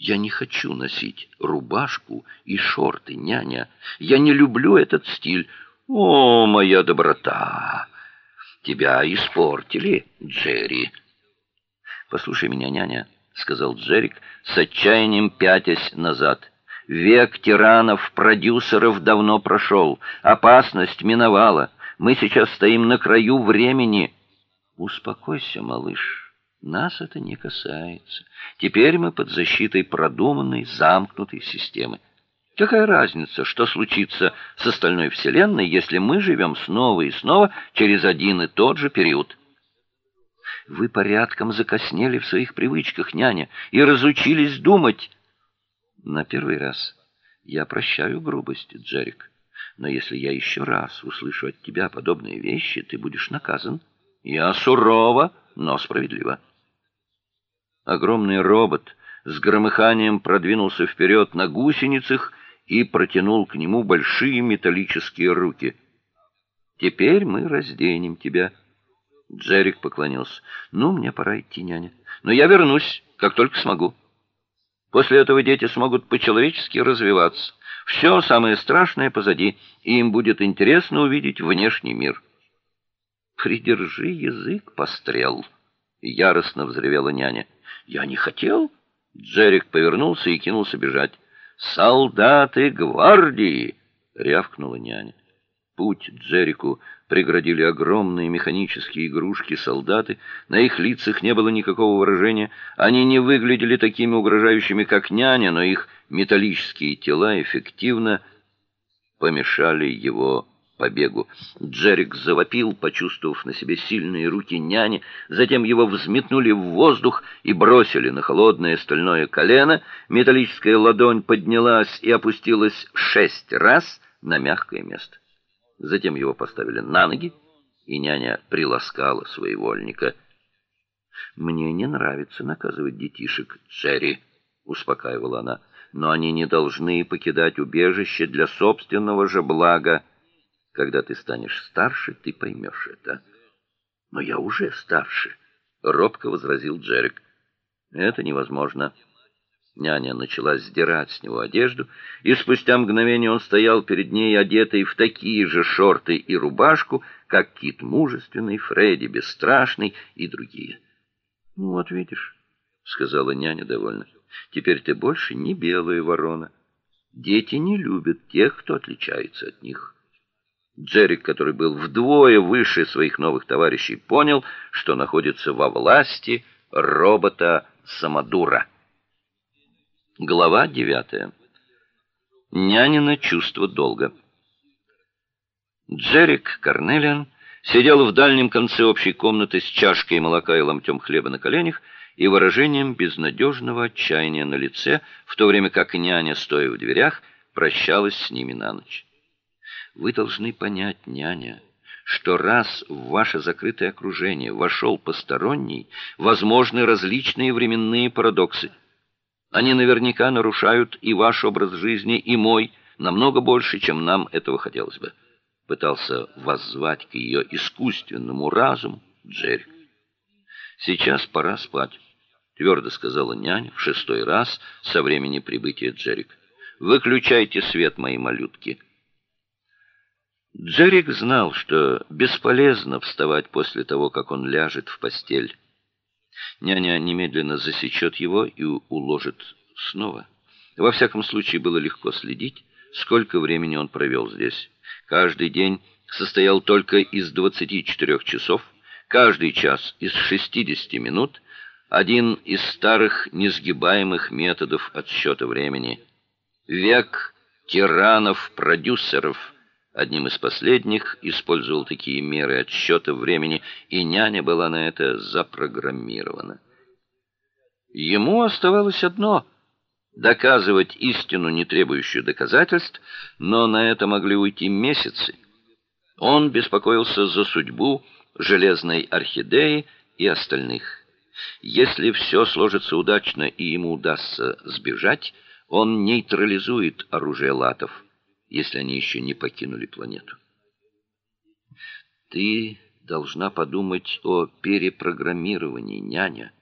Я не хочу носить рубашку и шорты, няня. Я не люблю этот стиль. О, моя доброта! Тебя испортили, Джерри. Послушай меня, няня, сказал Джерик с отчаянием пятясь назад. Век тиранов, продюсеров давно прошел. Опасность миновала. Мы сейчас стоим на краю времени. Успокойся, малыш. Нас это не касается. Теперь мы под защитой продуманной, замкнутой системы. Какая разница, что случится с остальной вселенной, если мы живем снова и снова через один и тот же период? Вы порядком закоснели в своих привычках, няня, и разучились думать. На первый раз я прощаю грубость, Джерик. Но если я еще раз услышу от тебя подобные вещи, ты будешь наказан. Я сурово, но справедливо. Огромный робот с громыханием продвинулся вперед на гусеницах и протянул к нему большие металлические руки. Теперь мы разденем тебя. Джерик поклонился. Ну, мне пора идти, няня. Но я вернусь, как только смогу. После этого дети смогут по-человечески развиваться. Все самое страшное позади, и им будет интересно увидеть внешний мир. Придержи язык, пострел, яростно взревела няня. Я не хотел. Джерик повернулся и кинулся бежать. Солдаты гвардии, рявкнула няня. Путь Джерику преградили огромные механические игрушки-солдаты. На их лицах не было никакого выражения. Они не выглядели такими угрожающими, как няня, но их металлические тела эффективно помешали его побегу. Джерик завопил, почувствовав на себе сильные руки няни, затем его взметнули в воздух и бросили на холодное стальное колено. Металлическая ладонь поднялась и опустилась шесть раз на мягкое место. Затем его поставили на ноги, и няня приласкала своевольника. Мне не нравится наказывать детишек, Джерри, успокаивала она. Но они не должны покидать убежище для собственного же блага. Когда ты станешь старше, ты поймешь это. Но я уже старше, робко возразил Джерик. Это невозможно. Няня начала сдирать с него одежду, и спустя мгновение он стоял перед ней одетый в такие же шорты и рубашку, как Кит мужественный, Фредди бесстрашный и другие. Ну вот видишь, сказала няня довольно. Теперь ты больше не белая ворона. Дети не любят тех, кто отличается от них. Джерик, который был вдвое выше своих новых товарищей, понял, что находится во власти робота Самодура. Глава 9. Нянина чувство долга. Джерик Карнелиан сидел в дальнем конце общей комнаты с чашкой молока и ломтем хлеба на коленях и выражением безнадежного отчаяния на лице, в то время как няня, стоя в дверях, прощалась с ними на ночь. Вы должны понять, няня, что раз в ваше закрытое окружение вошел посторонний, возможны различные временные парадоксы. Они наверняка нарушают и ваш образ жизни, и мой, намного больше, чем нам этого хотелось бы. Пытался воззвать к ее искусственному разуму Джерри. Сейчас пора спать, твердо сказала няня в шестой раз со времени прибытия Джеррика. Выключайте свет, мои малютки. Джерик знал, что бесполезно вставать после того, как он ляжет в постель. Няня немедленно засечет его и уложит снова. Во всяком случае, было легко следить, сколько времени он провел здесь. Каждый день состоял только из 24 часов, каждый час из 60 минут, один из старых несгибаемых методов отсчета времени. Век тиранов-продюсеров – Одним из последних использовал такие меры отсчета времени, и няня была на это запрограммирована. Ему оставалось одно доказывать истину, не требующую доказательств, но на это могли уйти месяцы. Он беспокоился за судьбу железной орхидеи и остальных. Если все сложится удачно и ему удастся сбежать, он нейтрализует оружие латов если они еще не покинули планету. Ты должна подумать о перепрограммировании, няня.